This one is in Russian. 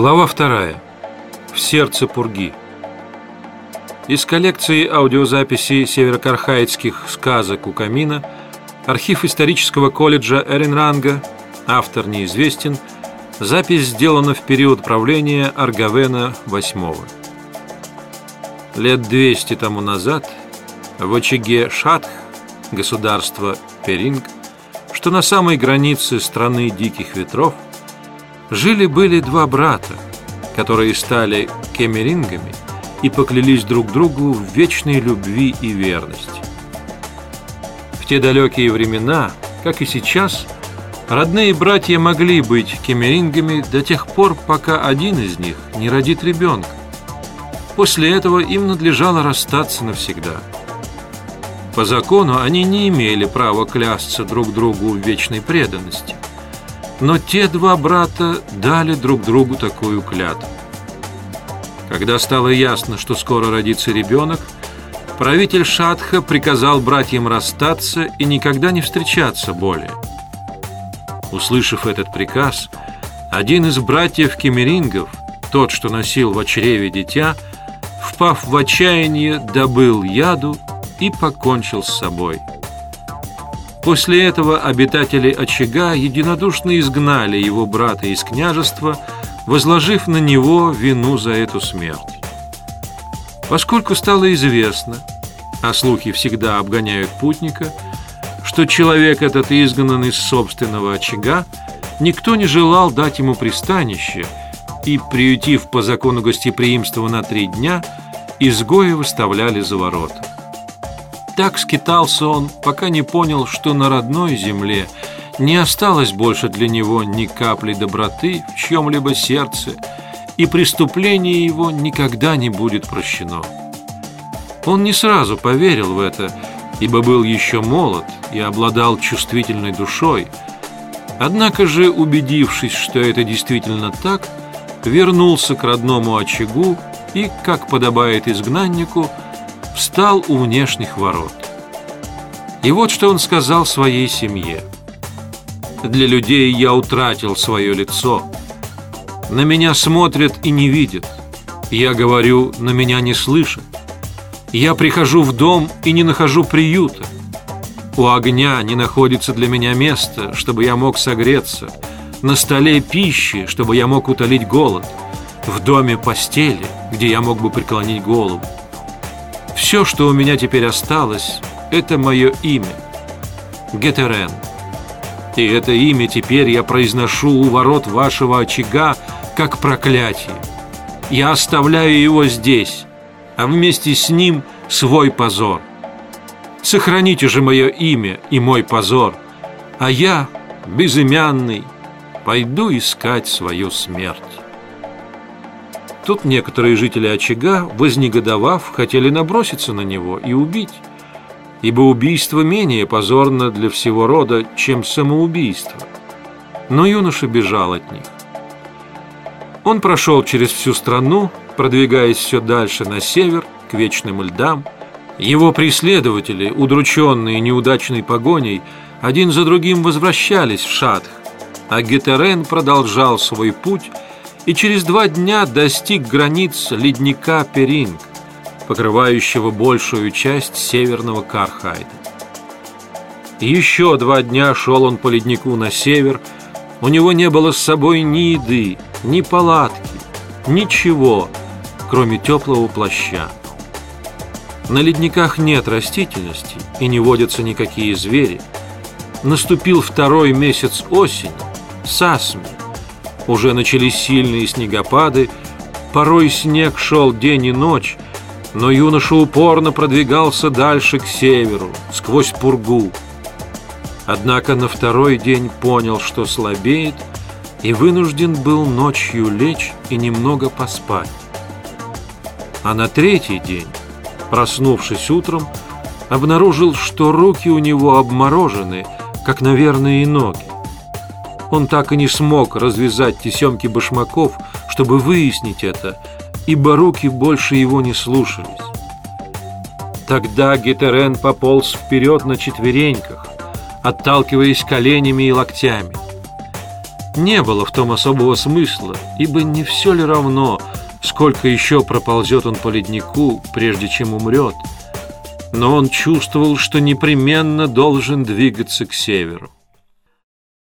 Глава вторая. В сердце Пурги. Из коллекции аудиозаписей северокархаитских сказок у камина архив исторического колледжа Эренранга, автор неизвестен, запись сделана в период правления Аргавена VIII. Лет 200 тому назад в очаге Шатх, государства Перинг, что на самой границе страны диких ветров – Жили-были два брата, которые стали кемерингами и поклялись друг другу в вечной любви и верности. В те далекие времена, как и сейчас, родные братья могли быть кемерингами до тех пор, пока один из них не родит ребенка. После этого им надлежало расстаться навсегда. По закону они не имели права клясться друг другу в вечной преданности – но те два брата дали друг другу такую клятву. Когда стало ясно, что скоро родится ребенок, правитель Шатха приказал братьям расстаться и никогда не встречаться более. Услышав этот приказ, один из братьев Кемерингов, тот, что носил в чреве дитя, впав в отчаяние, добыл яду и покончил с собой. После этого обитатели очага единодушно изгнали его брата из княжества, возложив на него вину за эту смерть. Поскольку стало известно, а слухи всегда обгоняют путника, что человек этот изгнан из собственного очага, никто не желал дать ему пристанище, и, приютив по закону гостеприимства на три дня, изгоя выставляли за ворота. Так скитался он, пока не понял, что на родной земле не осталось больше для него ни капли доброты в чьем-либо сердце, и преступление его никогда не будет прощено. Он не сразу поверил в это, ибо был еще молод и обладал чувствительной душой. Однако же, убедившись, что это действительно так, вернулся к родному очагу и, как подобает изгнаннику, встал у внешних ворот. И вот что он сказал своей семье. «Для людей я утратил свое лицо. На меня смотрят и не видят. Я говорю, на меня не слышат. Я прихожу в дом и не нахожу приюта. У огня не находится для меня места, чтобы я мог согреться. На столе пищи, чтобы я мог утолить голод. В доме постели, где я мог бы преклонить голову. Все, что у меня теперь осталось, это мое имя. Гетерен. И это имя теперь я произношу у ворот вашего очага, как проклятие. Я оставляю его здесь, а вместе с ним свой позор. Сохраните же мое имя и мой позор, а я, безымянный, пойду искать свою смерть. Тут некоторые жители очага, вознегодовав, хотели наброситься на него и убить, ибо убийство менее позорно для всего рода, чем самоубийство. Но юноша бежал от них. Он прошел через всю страну, продвигаясь все дальше на север, к вечным льдам. Его преследователи, удрученные неудачной погоней, один за другим возвращались в Шатх, а Гетерен продолжал свой путь и через два дня достиг границ ледника Перинг, покрывающего большую часть северного Кархайда. Еще два дня шел он по леднику на север, у него не было с собой ни еды, ни палатки, ничего, кроме теплого плаща. На ледниках нет растительности и не водятся никакие звери. Наступил второй месяц осени, сасми, уже начались сильные снегопады, порой снег шел день и ночь, но юноша упорно продвигался дальше к северу, сквозь пургу. Однако на второй день понял, что слабеет, и вынужден был ночью лечь и немного поспать. А на третий день, проснувшись утром, обнаружил, что руки у него обморожены, как, наверное, и ноги. Он так и не смог развязать тесемки башмаков, чтобы выяснить это, ибо руки больше его не слушались. Тогда Гетерен пополз вперед на четвереньках, отталкиваясь коленями и локтями. Не было в том особого смысла, ибо не все ли равно, сколько еще проползет он по леднику, прежде чем умрет. Но он чувствовал, что непременно должен двигаться к северу.